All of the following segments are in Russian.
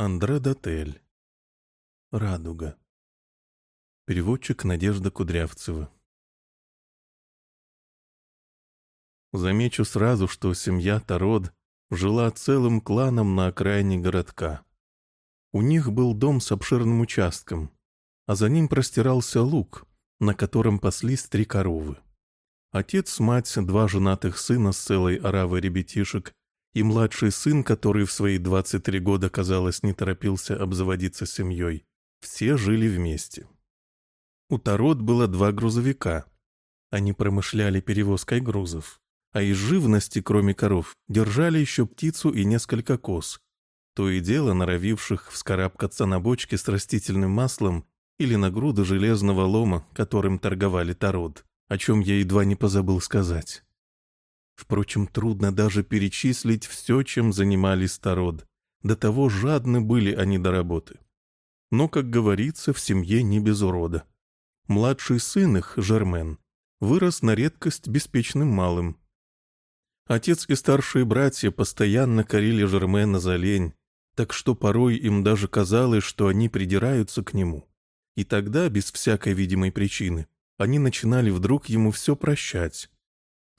Андре Дотель. Радуга. Переводчик Надежда Кудрявцева. Замечу сразу, что семья Тарод жила целым кланом на окраине городка. У них был дом с обширным участком, а за ним простирался луг, на котором паслись три коровы. Отец, мать, два женатых сына с целой оравой ребятишек и младший сын, который в свои 23 года, казалось, не торопился обзаводиться семьей, все жили вместе. У Тарот было два грузовика. Они промышляли перевозкой грузов. А из живности, кроме коров, держали еще птицу и несколько коз, то и дело норовивших вскарабкаться на бочке с растительным маслом или на груду железного лома, которым торговали Тарод, о чем я едва не позабыл сказать. Впрочем, трудно даже перечислить все, чем занимались Тарод. До того жадны были они до работы. Но, как говорится, в семье не без урода. Младший сын их, Жермен, вырос на редкость беспечным малым. Отец и старшие братья постоянно корили Жермена за лень, так что порой им даже казалось, что они придираются к нему. И тогда, без всякой видимой причины, они начинали вдруг ему все прощать,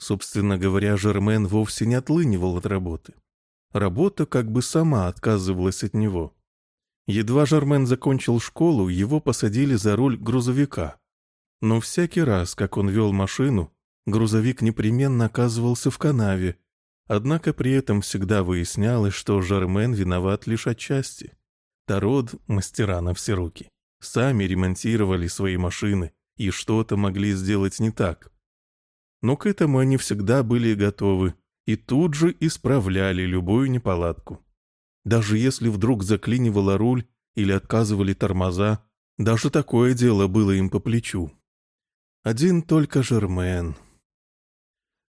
Собственно говоря, Жермен вовсе не отлынивал от работы. Работа как бы сама отказывалась от него. Едва Жермен закончил школу, его посадили за руль грузовика. Но всякий раз, как он вел машину, грузовик непременно оказывался в канаве, однако при этом всегда выяснялось, что Жермен виноват лишь отчасти. Тарод, мастера на все руки, сами ремонтировали свои машины и что-то могли сделать не так. Но к этому они всегда были готовы и тут же исправляли любую неполадку. Даже если вдруг заклинивала руль или отказывали тормоза, даже такое дело было им по плечу. Один только Жермен.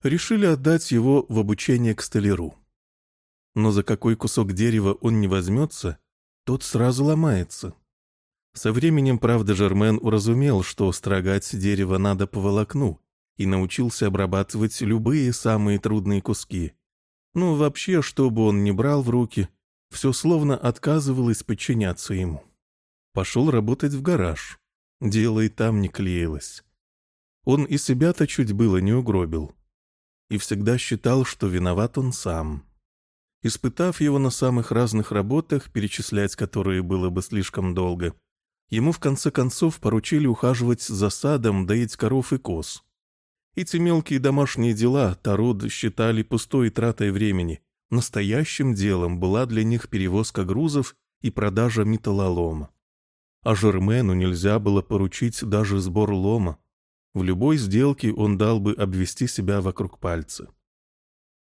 Решили отдать его в обучение к столяру. Но за какой кусок дерева он не возьмется, тот сразу ломается. Со временем, правда, Жермен уразумел, что строгать дерево надо по волокну, и научился обрабатывать любые самые трудные куски. Ну, вообще, что бы он ни брал в руки, все словно отказывалось подчиняться ему. Пошел работать в гараж. Дело и там не клеилось. Он и себя-то чуть было не угробил. И всегда считал, что виноват он сам. Испытав его на самых разных работах, перечислять которые было бы слишком долго, ему в конце концов поручили ухаживать за садом, доить коров и коз. Эти мелкие домашние дела Тарод считали пустой тратой времени. Настоящим делом была для них перевозка грузов и продажа металлолома. А Жермену нельзя было поручить даже сбор лома. В любой сделке он дал бы обвести себя вокруг пальца.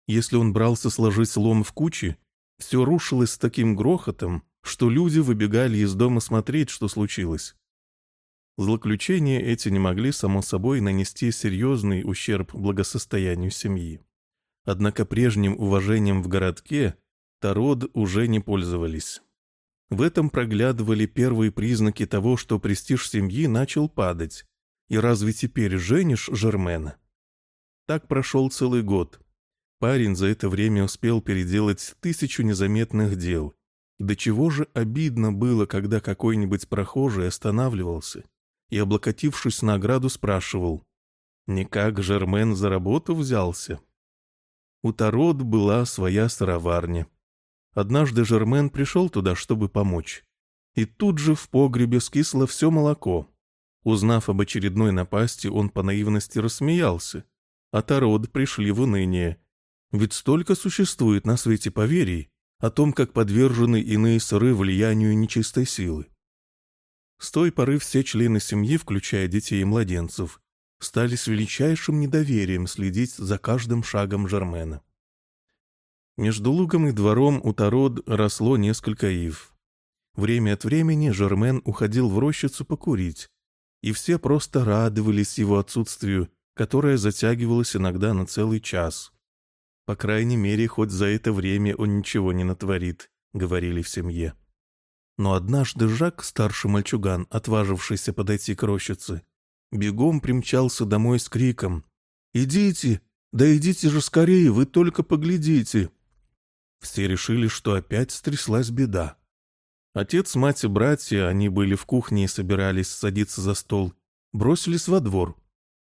Если он брался сложить лом в кучи, все рушилось с таким грохотом, что люди выбегали из дома смотреть, что случилось. Злоключения эти не могли, само собой, нанести серьезный ущерб благосостоянию семьи. Однако прежним уважением в городке Тарод уже не пользовались. В этом проглядывали первые признаки того, что престиж семьи начал падать. И разве теперь женишь Жермена? Так прошел целый год. Парень за это время успел переделать тысячу незаметных дел. до чего же обидно было, когда какой-нибудь прохожий останавливался и, облокотившись на ограду, спрашивал, «Не как Жермен за работу взялся?» У Тарод была своя сыроварня. Однажды Жермен пришел туда, чтобы помочь. И тут же в погребе скисло все молоко. Узнав об очередной напасти, он по наивности рассмеялся. А Тарод пришли в уныние. Ведь столько существует на свете поверий о том, как подвержены иные сыры влиянию нечистой силы. С той поры все члены семьи, включая детей и младенцев, стали с величайшим недоверием следить за каждым шагом Жермена. Между лугом и двором у Тарод росло несколько ив. Время от времени Жермен уходил в рощицу покурить, и все просто радовались его отсутствию, которое затягивалось иногда на целый час. По крайней мере, хоть за это время он ничего не натворит, говорили в семье. Но однажды Жак, старший мальчуган, отважившийся подойти к рощице, бегом примчался домой с криком «Идите! Да идите же скорее, вы только поглядите!» Все решили, что опять стряслась беда. Отец, мать и братья, они были в кухне и собирались садиться за стол, бросились во двор.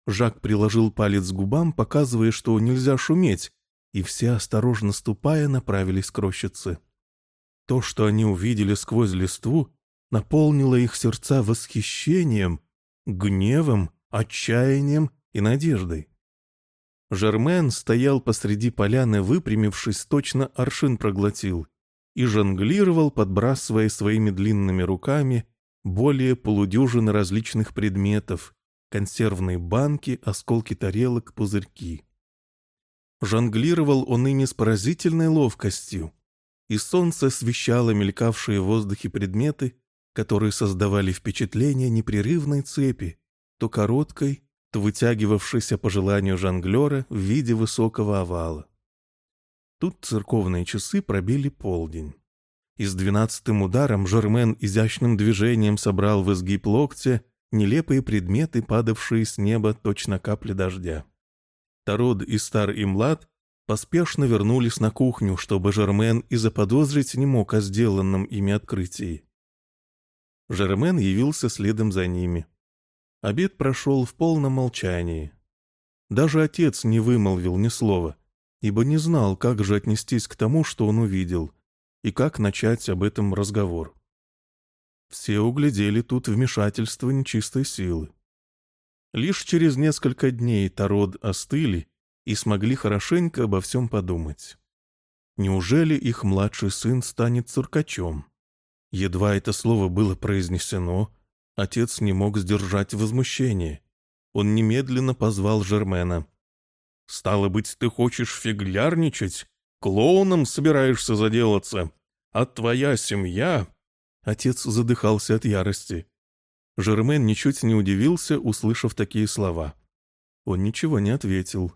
Жак приложил палец к губам, показывая, что нельзя шуметь, и все, осторожно ступая, направились к рощице. То, что они увидели сквозь листву, наполнило их сердца восхищением, гневом, отчаянием и надеждой. Жермен стоял посреди поляны, выпрямившись, точно аршин проглотил и жонглировал, подбрасывая своими длинными руками более полудюжины различных предметов, консервные банки, осколки тарелок, пузырьки. Жонглировал он ими с поразительной ловкостью, и солнце освещало мелькавшие в воздухе предметы, которые создавали впечатление непрерывной цепи, то короткой, то вытягивавшейся по желанию жонглера в виде высокого овала. Тут церковные часы пробили полдень. И с двенадцатым ударом Жермен изящным движением собрал в изгиб локтя нелепые предметы, падавшие с неба точно капли дождя. Тарод и Стар и Млад поспешно вернулись на кухню, чтобы Жермен и заподозрить не мог о сделанном ими открытии. Жермен явился следом за ними. Обед прошел в полном молчании. Даже отец не вымолвил ни слова ибо не знал, как же отнестись к тому, что он увидел, и как начать об этом разговор. Все углядели тут вмешательство нечистой силы. Лишь через несколько дней Тарод остыли и смогли хорошенько обо всем подумать. Неужели их младший сын станет циркачом? Едва это слово было произнесено, отец не мог сдержать возмущение. Он немедленно позвал Жермена. Стало быть, ты хочешь фиглярничать? Клоуном собираешься заделаться? А твоя семья...» Отец задыхался от ярости. Жермен ничуть не удивился, услышав такие слова. Он ничего не ответил.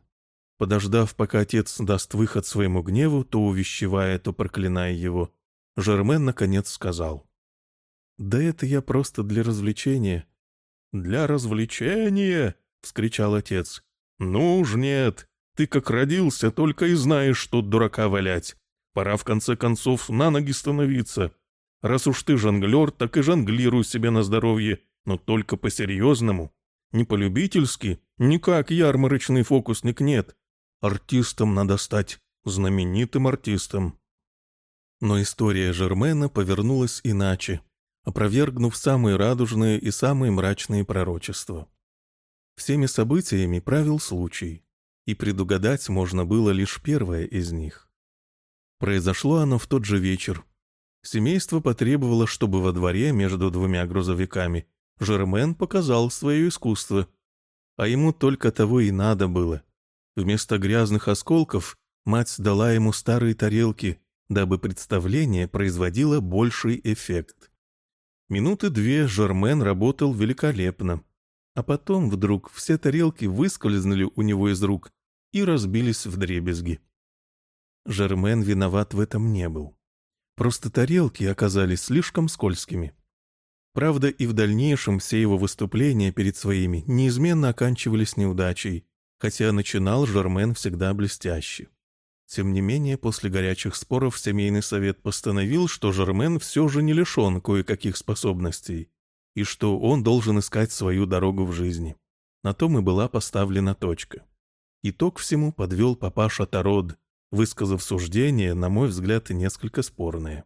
Подождав, пока отец даст выход своему гневу, то увещевая, то проклиная его, Жермен наконец сказал. «Да это я просто для развлечения». «Для развлечения?» — вскричал отец. «Ну уж нет, ты как родился, только и знаешь, что дурака валять. Пора в конце концов на ноги становиться. Раз уж ты жонглер, так и жонглируй себе на здоровье, но только по-серьезному. Не по-любительски, никак ярмарочный фокусник нет. Артистом надо стать, знаменитым артистом». Но история Жермена повернулась иначе, опровергнув самые радужные и самые мрачные пророчества. Всеми событиями правил случай, и предугадать можно было лишь первое из них. Произошло оно в тот же вечер. Семейство потребовало, чтобы во дворе между двумя грузовиками Жермен показал свое искусство. А ему только того и надо было. Вместо грязных осколков мать дала ему старые тарелки, дабы представление производило больший эффект. Минуты две Жермен работал великолепно. А потом вдруг все тарелки выскользнули у него из рук и разбились в дребезги. Жермен виноват в этом не был. Просто тарелки оказались слишком скользкими. Правда, и в дальнейшем все его выступления перед своими неизменно оканчивались неудачей, хотя начинал Жермен всегда блестяще. Тем не менее, после горячих споров семейный совет постановил, что Жермен все же не лишен кое-каких способностей, и что он должен искать свою дорогу в жизни. На том и была поставлена точка. Итог всему подвел папаша Тарод, высказав суждение, на мой взгляд, несколько спорное.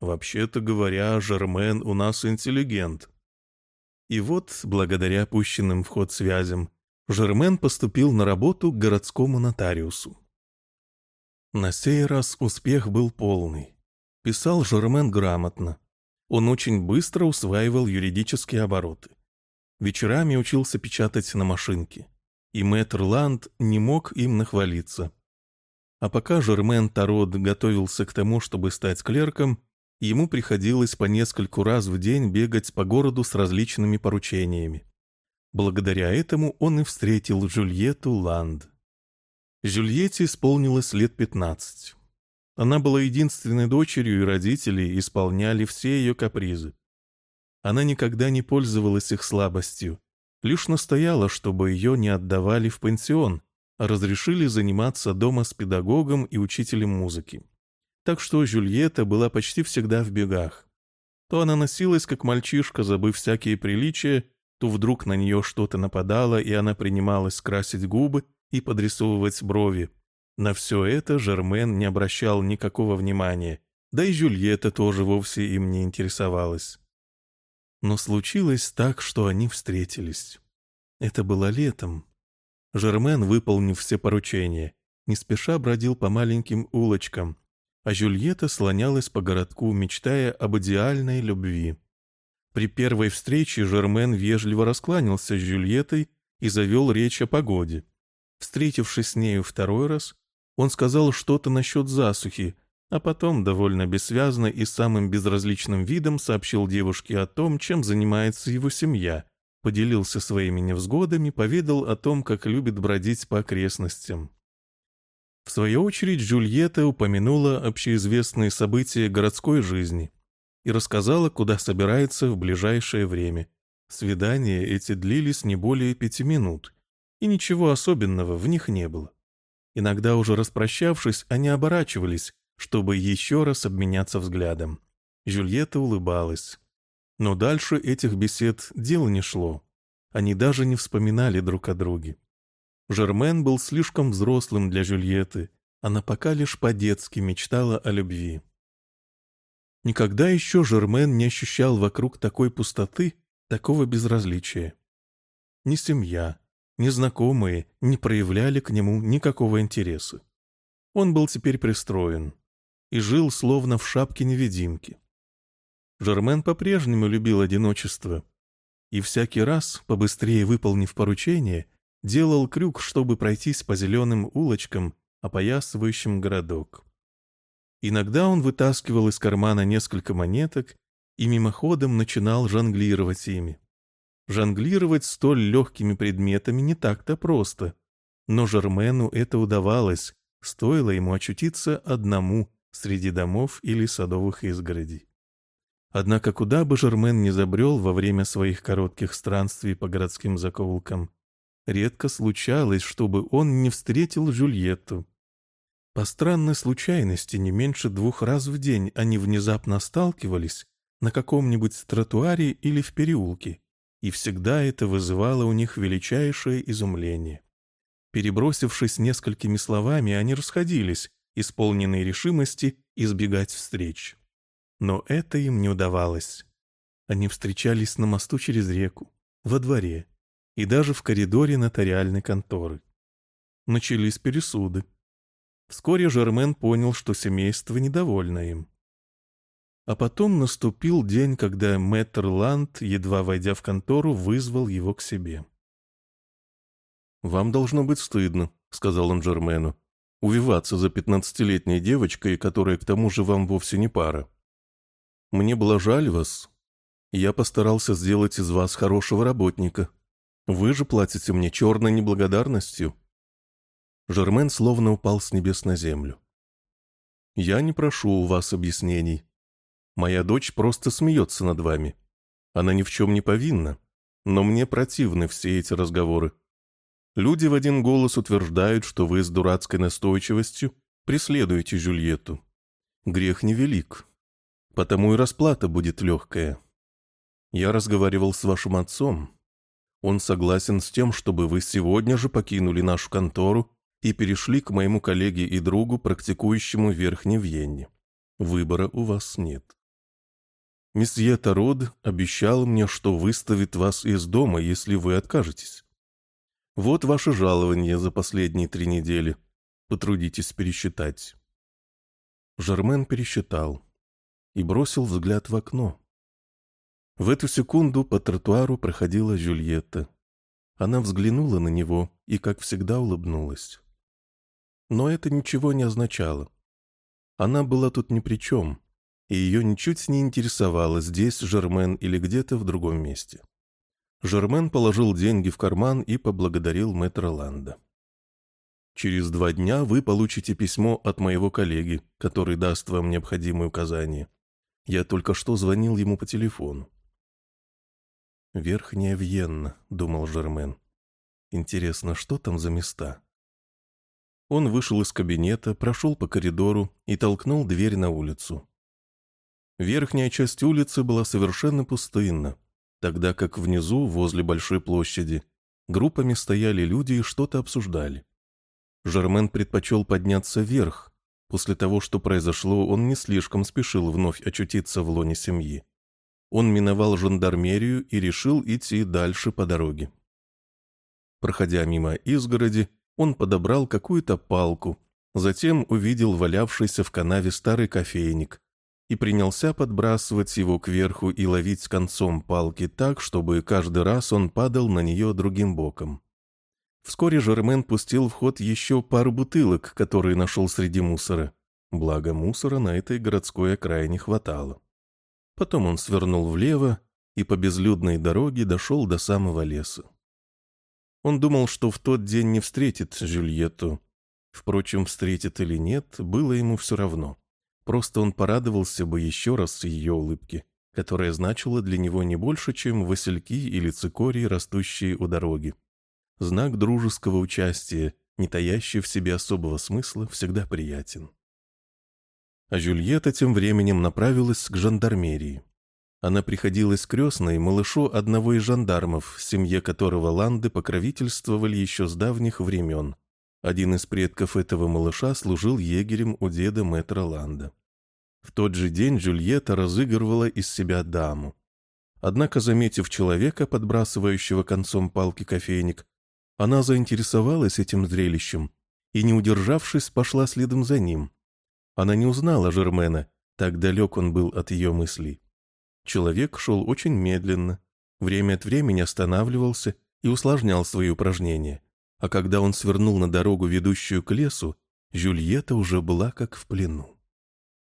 «Вообще-то говоря, Жермен у нас интеллигент». И вот, благодаря пущенным в ход связям, Жермен поступил на работу к городскому нотариусу. На сей раз успех был полный. Писал Жермен грамотно, он очень быстро усваивал юридические обороты. Вечерами учился печатать на машинке. И мэтр Ланд не мог им нахвалиться. А пока Жермен Тарод готовился к тому, чтобы стать клерком, ему приходилось по нескольку раз в день бегать по городу с различными поручениями. Благодаря этому он и встретил Жюльету Ланд. Жюльетте исполнилось лет пятнадцать. Она была единственной дочерью, и родители исполняли все ее капризы. Она никогда не пользовалась их слабостью, лишь настояла, чтобы ее не отдавали в пансион, а разрешили заниматься дома с педагогом и учителем музыки. Так что Жюльетта была почти всегда в бегах. То она носилась, как мальчишка, забыв всякие приличия, то вдруг на нее что-то нападало, и она принималась красить губы и подрисовывать брови. На все это Жермен не обращал никакого внимания, да и Жюльетта тоже вовсе им не интересовалась. Но случилось так, что они встретились. Это было летом. Жермен, выполнив все поручения, не спеша бродил по маленьким улочкам, а Жюльетта слонялась по городку, мечтая об идеальной любви. При первой встрече Жермен вежливо раскланялся с Жюльеттой и завел речь о погоде. Встретившись с нею второй раз, он сказал что-то насчет засухи, а потом довольно бессвязно и самым безразличным видом сообщил девушке о том, чем занимается его семья, поделился своими невзгодами, поведал о том, как любит бродить по окрестностям. В свою очередь Джульетта упомянула общеизвестные события городской жизни и рассказала, куда собирается в ближайшее время. Свидания эти длились не более пяти минут, и ничего особенного в них не было. Иногда уже распрощавшись, они оборачивались, чтобы еще раз обменяться взглядом. Жюльетта улыбалась. Но дальше этих бесед дело не шло. Они даже не вспоминали друг о друге. Жермен был слишком взрослым для Жюльетты, она пока лишь по-детски мечтала о любви. Никогда еще Жермен не ощущал вокруг такой пустоты, такого безразличия. Ни семья, ни знакомые не проявляли к нему никакого интереса. Он был теперь пристроен и жил словно в шапке невидимки. Жермен по-прежнему любил одиночество, и всякий раз, побыстрее выполнив поручение, делал крюк, чтобы пройтись по зеленым улочкам, опоясывающим городок. Иногда он вытаскивал из кармана несколько монеток и мимоходом начинал жонглировать ими. Жонглировать столь легкими предметами не так-то просто, но Жермену это удавалось, стоило ему очутиться одному среди домов или садовых изгородей. Однако куда бы Жермен не забрел во время своих коротких странствий по городским закоулкам, редко случалось, чтобы он не встретил Жюльетту. По странной случайности не меньше двух раз в день они внезапно сталкивались на каком-нибудь тротуаре или в переулке, и всегда это вызывало у них величайшее изумление. Перебросившись несколькими словами, они расходились, исполненные решимости избегать встреч. Но это им не удавалось. Они встречались на мосту через реку, во дворе и даже в коридоре нотариальной конторы. Начались пересуды. Вскоре Жермен понял, что семейство недовольно им. А потом наступил день, когда мэтр Ланд, едва войдя в контору, вызвал его к себе. «Вам должно быть стыдно», — сказал он Жермену, «увиваться за пятнадцатилетней девочкой, которая к тому же вам вовсе не пара. Мне было жаль вас. Я постарался сделать из вас хорошего работника. Вы же платите мне черной неблагодарностью». Жермен словно упал с небес на землю. «Я не прошу у вас объяснений. Моя дочь просто смеется над вами. Она ни в чем не повинна, но мне противны все эти разговоры. Люди в один голос утверждают, что вы с дурацкой настойчивостью преследуете Жюльетту. Грех невелик, потому и расплата будет легкая. Я разговаривал с вашим отцом. Он согласен с тем, чтобы вы сегодня же покинули нашу контору и перешли к моему коллеге и другу, практикующему в Верхней Вьенне. Выбора у вас нет. Месье Тарод обещал мне, что выставит вас из дома, если вы откажетесь. Вот ваше жалование за последние три недели. Потрудитесь пересчитать. Жермен пересчитал и бросил взгляд в окно. В эту секунду по тротуару проходила Жюльетта. Она взглянула на него и, как всегда, улыбнулась. Но это ничего не означало. Она была тут ни при чем, и ее ничуть не интересовало, здесь Жермен или где-то в другом месте. Жермен положил деньги в карман и поблагодарил мэтра Ланда. «Через два дня вы получите письмо от моего коллеги, который даст вам необходимые указания. Я только что звонил ему по телефону. «Верхняя Вьенна», — думал Жермен. «Интересно, что там за места?» Он вышел из кабинета, прошел по коридору и толкнул дверь на улицу. Верхняя часть улицы была совершенно пустынна, тогда как внизу, возле большой площади, группами стояли люди и что-то обсуждали. Жермен предпочел подняться вверх. После того, что произошло, он не слишком спешил вновь очутиться в лоне семьи. Он миновал жандармерию и решил идти дальше по дороге. Проходя мимо изгороди, он подобрал какую-то палку, затем увидел валявшийся в канаве старый кофейник и принялся подбрасывать его кверху и ловить концом палки так, чтобы каждый раз он падал на нее другим боком. Вскоре Жермен пустил в ход еще пару бутылок, которые нашел среди мусора. Благо мусора на этой городской окраине хватало. Потом он свернул влево и по безлюдной дороге дошел до самого леса. Он думал, что в тот день не встретит Жюльетту. Впрочем, встретит или нет, было ему все равно. Просто он порадовался бы еще раз ее улыбке, которая значила для него не больше, чем васильки или цикории, растущие у дороги. Знак дружеского участия, не таящий в себе особого смысла, всегда приятен. А Жюльетта тем временем направилась к жандармерии. Она приходилась крестной малышу одного из жандармов, семье которого Ланды покровительствовали еще с давних времен. Один из предков этого малыша служил егерем у деда мэтра Ланда. В тот же день Джульетта разыгрывала из себя даму. Однако, заметив человека, подбрасывающего концом палки кофейник, она заинтересовалась этим зрелищем и, не удержавшись, пошла следом за ним. Она не узнала Жермена, так далек он был от ее мыслей. Человек шел очень медленно, время от времени останавливался и усложнял свои упражнения. А когда он свернул на дорогу, ведущую к лесу, Жюльетта уже была как в плену.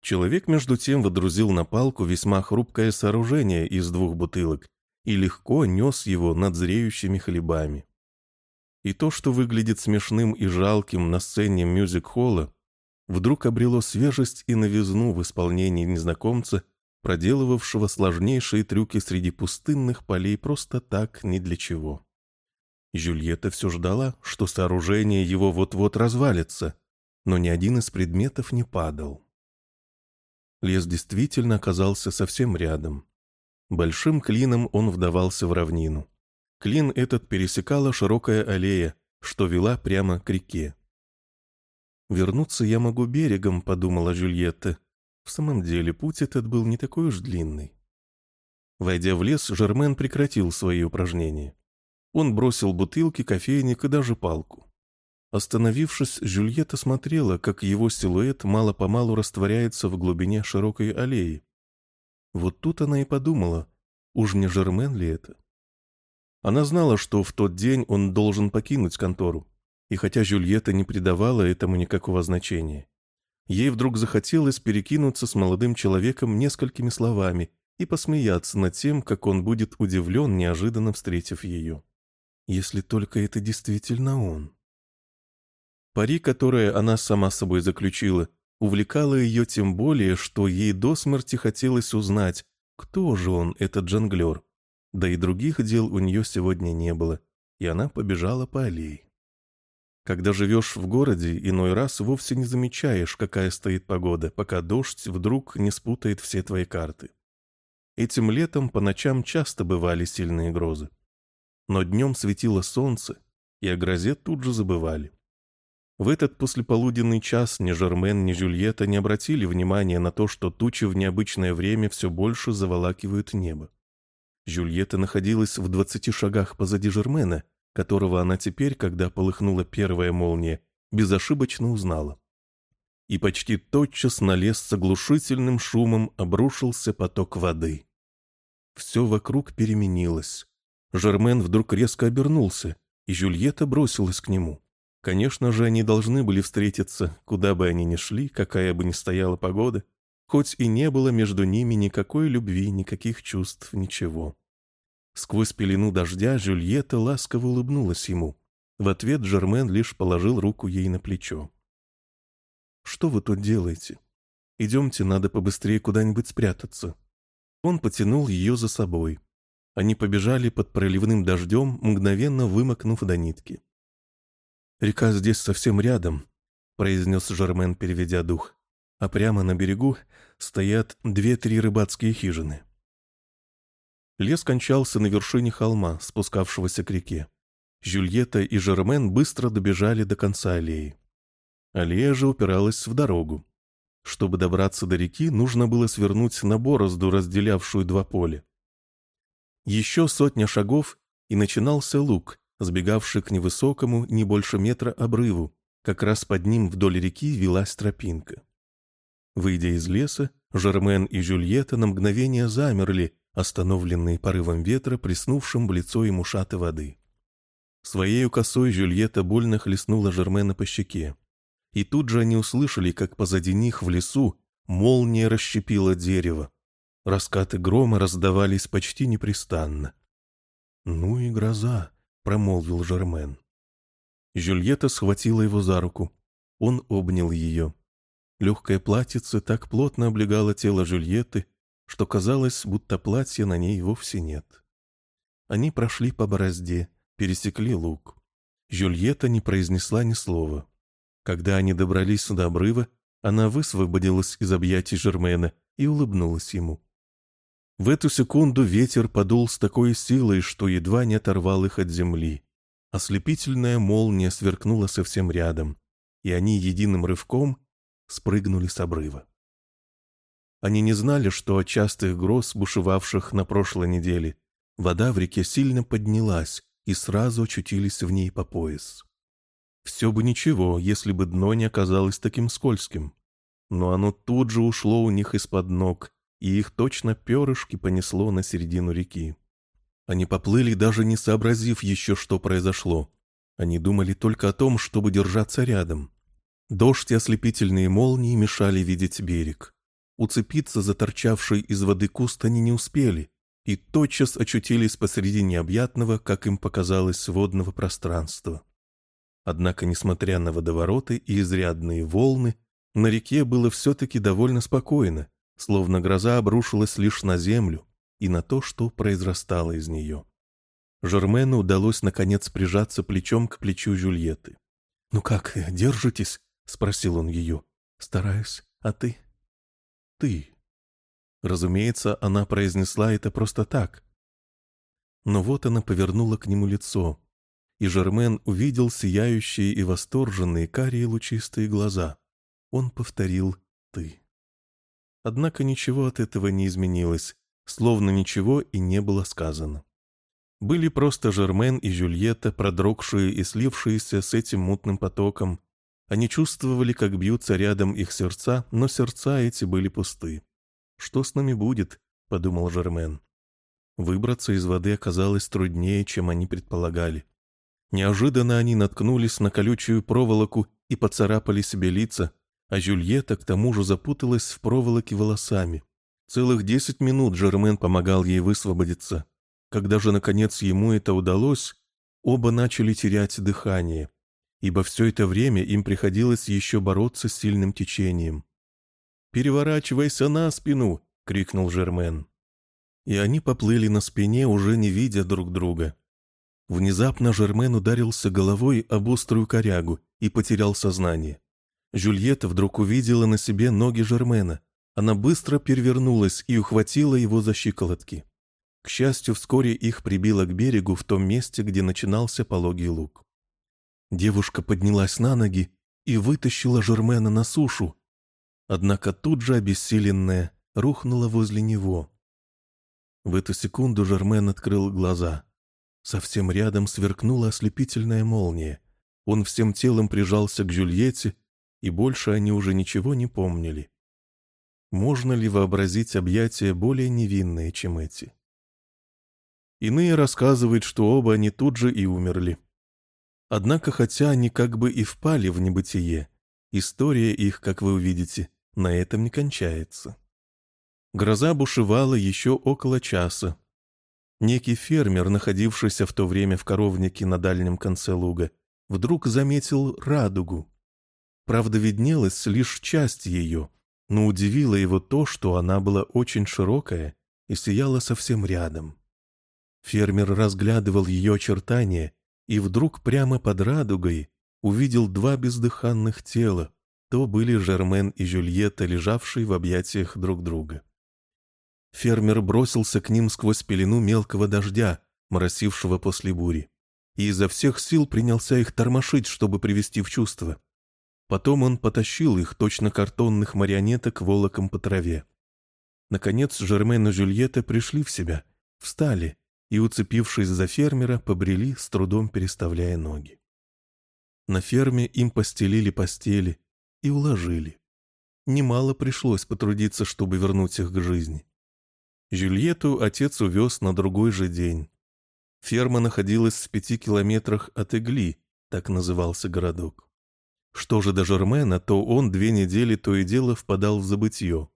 Человек, между тем, водрузил на палку весьма хрупкое сооружение из двух бутылок и легко нес его над зреющими хлебами. И то, что выглядит смешным и жалким на сцене мюзик-холла, вдруг обрело свежесть и новизну в исполнении незнакомца, проделывавшего сложнейшие трюки среди пустынных полей просто так, ни для чего. Жюльетта все ждала, что сооружение его вот-вот развалится, но ни один из предметов не падал. Лес действительно оказался совсем рядом. Большим клином он вдавался в равнину. Клин этот пересекала широкая аллея, что вела прямо к реке. «Вернуться я могу берегом», — подумала Жюльетта. В самом деле, путь этот был не такой уж длинный. Войдя в лес, Жермен прекратил свои упражнения. Он бросил бутылки, кофейник и даже палку. Остановившись, Жюльетта смотрела, как его силуэт мало-помалу растворяется в глубине широкой аллеи. Вот тут она и подумала, уж не Жермен ли это? Она знала, что в тот день он должен покинуть контору, и хотя Жюльетта не придавала этому никакого значения, ей вдруг захотелось перекинуться с молодым человеком несколькими словами и посмеяться над тем, как он будет удивлен, неожиданно встретив ее. Если только это действительно он. Пари, которое она сама собой заключила, увлекало ее тем более, что ей до смерти хотелось узнать, кто же он, этот джанглер, да и других дел у нее сегодня не было, и она побежала по аллее. Когда живешь в городе, иной раз вовсе не замечаешь, какая стоит погода, пока дождь вдруг не спутает все твои карты. Этим летом по ночам часто бывали сильные грозы. Но днем светило солнце, и о грозе тут же забывали. В этот послеполуденный час ни Жермен, ни Жюльетта не обратили внимания на то, что тучи в необычное время все больше заволакивают небо. Жюльетта находилась в двадцати шагах позади Жермена, которого она теперь, когда полыхнула первая молния, безошибочно узнала. И почти тотчас на лес с оглушительным шумом обрушился поток воды. Все вокруг переменилось. Жермен вдруг резко обернулся, и Жюльетта бросилась к нему. Конечно же, они должны были встретиться, куда бы они ни шли, какая бы ни стояла погода, хоть и не было между ними никакой любви, никаких чувств, ничего. Сквозь пелену дождя Жюльетта ласково улыбнулась ему. В ответ Жермен лишь положил руку ей на плечо. «Что вы тут делаете? Идемте, надо побыстрее куда-нибудь спрятаться». Он потянул ее за собой. Они побежали под проливным дождем, мгновенно вымокнув до нитки. «Река здесь совсем рядом», — произнес Жермен, переведя дух. а прямо на берегу стоят две-три рыбацкие хижины. Лес кончался на вершине холма, спускавшегося к реке. Жюльетта и Жермен быстро добежали до конца аллеи. Аллея же упиралась в дорогу. Чтобы добраться до реки, нужно было свернуть на борозду, разделявшую два поля. Еще сотня шагов, и начинался луг, сбегавший к невысокому, не больше метра обрыву. Как раз под ним вдоль реки велась тропинка. Выйдя из леса, Жермен и Жюльетта на мгновение замерли, остановленные порывом ветра, приснувшим в лицо им ушаты воды. Своею косой Жюльетта больно хлестнула Жермена по щеке. И тут же они услышали, как позади них в лесу молния расщепила дерево. Раскаты грома раздавались почти непрестанно. «Ну и гроза», — промолвил Жермен. Жюльетта схватила его за руку. Он обнял ее. Легкое платьице так плотно облегало тело Жюльетты, что казалось, будто платья на ней вовсе нет. Они прошли по борозде, пересекли луг. Жюльетта не произнесла ни слова. Когда они добрались до обрыва, она высвободилась из объятий Жермена и улыбнулась ему. В эту секунду ветер подул с такой силой, что едва не оторвал их от земли. Ослепительная молния сверкнула совсем рядом, и они единым рывком спрыгнули с обрыва. Они не знали, что от частых гроз, бушевавших на прошлой неделе, вода в реке сильно поднялась и сразу очутились в ней по пояс. Все бы ничего, если бы дно не оказалось таким скользким. Но оно тут же ушло у них из-под ног, и их точно перышки понесло на середину реки. Они поплыли, даже не сообразив еще, что произошло. Они думали только о том, чтобы держаться рядом. Дождь и ослепительные молнии мешали видеть берег. Уцепиться за торчавший из воды куст они не успели, и тотчас очутились посреди необъятного, как им показалось, водного пространства. Однако, несмотря на водовороты и изрядные волны, на реке было все-таки довольно спокойно, словно гроза обрушилась лишь на землю и на то, что произрастало из нее. Жермену удалось, наконец, прижаться плечом к плечу Жюльетты. «Ну как, держитесь?» — спросил он ее. «Стараюсь. А ты?» «Ты». Разумеется, она произнесла это просто так. Но вот она повернула к нему лицо, и Жермен увидел сияющие и восторженные карие лучистые глаза. Он повторил «ты». Однако ничего от этого не изменилось, словно ничего и не было сказано. Были просто Жермен и Жюльетта, продрогшие и слившиеся с этим мутным потоком, они чувствовали, как бьются рядом их сердца, но сердца эти были пусты. «Что с нами будет?» — подумал Жермен. Выбраться из воды оказалось труднее, чем они предполагали. Неожиданно они наткнулись на колючую проволоку и поцарапали себе лица, а Жюльетта к тому же запуталась в проволоке волосами. Целых десять минут Жермен помогал ей высвободиться. Когда же, наконец, ему это удалось, оба начали терять дыхание ибо все это время им приходилось еще бороться с сильным течением. «Переворачивайся на спину!» — крикнул Жермен. И они поплыли на спине, уже не видя друг друга. Внезапно Жермен ударился головой об острую корягу и потерял сознание. Жюльетта вдруг увидела на себе ноги Жермена. Она быстро перевернулась и ухватила его за щиколотки. К счастью, вскоре их прибило к берегу в том месте, где начинался пологий луг. Девушка поднялась на ноги и вытащила Жермена на сушу, однако тут же обессиленная рухнула возле него. В эту секунду Жермен открыл глаза. Совсем рядом сверкнула ослепительная молния. Он всем телом прижался к Жюльетте, и больше они уже ничего не помнили. Можно ли вообразить объятия более невинные, чем эти? Иные рассказывают, что оба они тут же и умерли. Однако, хотя они как бы и впали в небытие, история их, как вы увидите, на этом не кончается. Гроза бушевала еще около часа. Некий фермер, находившийся в то время в коровнике на дальнем конце луга, вдруг заметил радугу. Правда, виднелась лишь часть ее, но удивило его то, что она была очень широкая и сияла совсем рядом. Фермер разглядывал ее очертания и вдруг прямо под радугой увидел два бездыханных тела, то были Жермен и Жюльетта, лежавшие в объятиях друг друга. Фермер бросился к ним сквозь пелену мелкого дождя, моросившего после бури, и изо всех сил принялся их тормошить, чтобы привести в чувство. Потом он потащил их, точно картонных марионеток, волоком по траве. Наконец Жермен и Жюльетта пришли в себя, встали и, уцепившись за фермера, побрели, с трудом переставляя ноги. На ферме им постелили постели и уложили. Немало пришлось потрудиться, чтобы вернуть их к жизни. Жюльету отец увез на другой же день. Ферма находилась в пяти километрах от Игли, так назывался городок. Что же до Жермена, то он две недели то и дело впадал в забытье.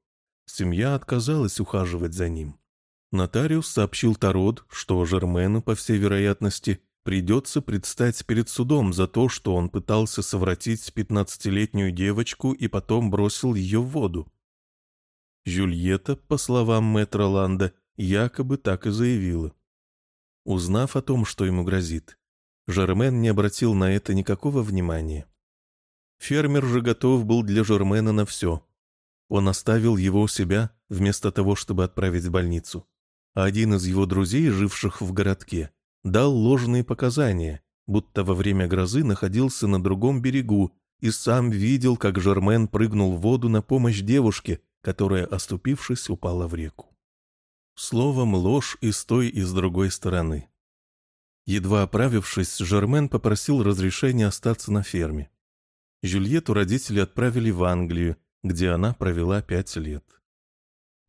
Семья отказалась ухаживать за ним. Нотариус сообщил Тарод, что Жермену, по всей вероятности, придется предстать перед судом за то, что он пытался совратить пятнадцатилетнюю девочку и потом бросил ее в воду. Жюльетта, по словам мэтра Ланда, якобы так и заявила. Узнав о том, что ему грозит, Жермен не обратил на это никакого внимания. Фермер же готов был для Жермена на все. Он оставил его у себя, вместо того, чтобы отправить в больницу. Один из его друзей, живших в городке, дал ложные показания, будто во время грозы находился на другом берегу и сам видел, как Жермен прыгнул в воду на помощь девушке, которая, оступившись, упала в реку. Словом, ложь и с той, и с другой стороны. Едва оправившись, Жермен попросил разрешения остаться на ферме. Жюльету родители отправили в Англию, где она провела пять лет.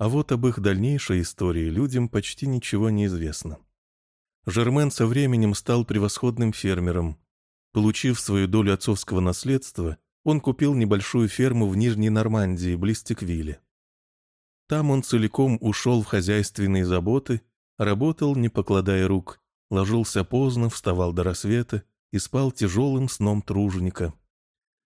А вот об их дальнейшей истории людям почти ничего не известно. Жермен со временем стал превосходным фермером. Получив свою долю отцовского наследства, он купил небольшую ферму в Нижней Нормандии, близ Теквилля. Там он целиком ушел в хозяйственные заботы, работал, не покладая рук, ложился поздно, вставал до рассвета и спал тяжелым сном труженика.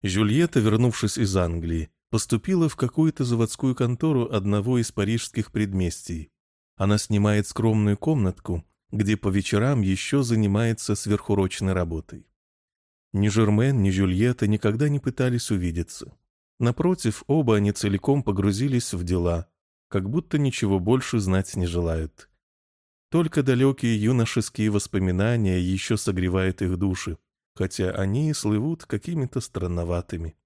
Жюльетта, вернувшись из Англии, поступила в какую-то заводскую контору одного из парижских предместий. Она снимает скромную комнатку, где по вечерам еще занимается сверхурочной работой. Ни Жермен, ни Жюльетта никогда не пытались увидеться. Напротив, оба они целиком погрузились в дела, как будто ничего больше знать не желают. Только далекие юношеские воспоминания еще согревают их души, хотя они и слывут какими-то странноватыми.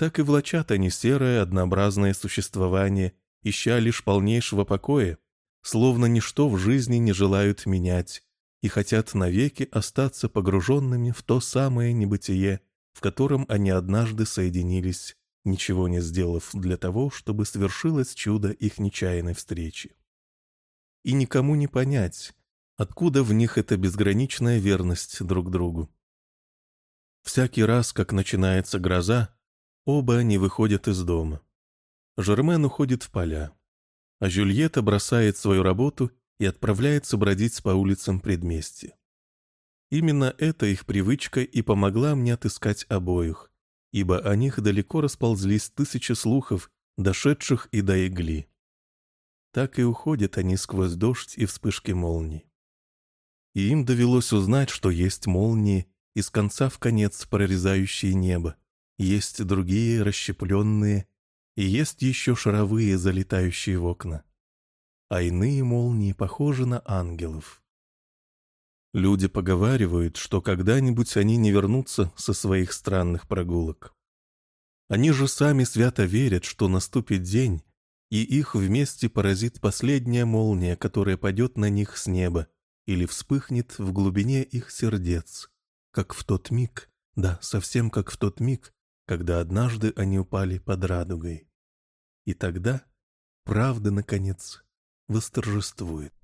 Так и влачат они серое, однообразное существование, ища лишь полнейшего покоя, словно ничто в жизни не желают менять и хотят навеки остаться погруженными в то самое небытие, в котором они однажды соединились, ничего не сделав для того, чтобы свершилось чудо их нечаянной встречи. И никому не понять, откуда в них эта безграничная верность друг другу. Всякий раз, как начинается гроза, оба они выходят из дома. Жермен уходит в поля а Жюльетта бросает свою работу и отправляется бродить по улицам предместья. Именно эта их привычка и помогла мне отыскать обоих, ибо о них далеко расползлись тысячи слухов, дошедших и до игли. Так и уходят они сквозь дождь и вспышки молний. И им довелось узнать, что есть молнии, из конца в конец прорезающие небо, есть другие расщепленные и есть еще шаровые, залетающие в окна. А иные молнии похожи на ангелов. Люди поговаривают, что когда-нибудь они не вернутся со своих странных прогулок. Они же сами свято верят, что наступит день, и их вместе поразит последняя молния, которая падет на них с неба или вспыхнет в глубине их сердец, как в тот миг, да, совсем как в тот миг, когда однажды они упали под радугой. И тогда правда, наконец, восторжествует.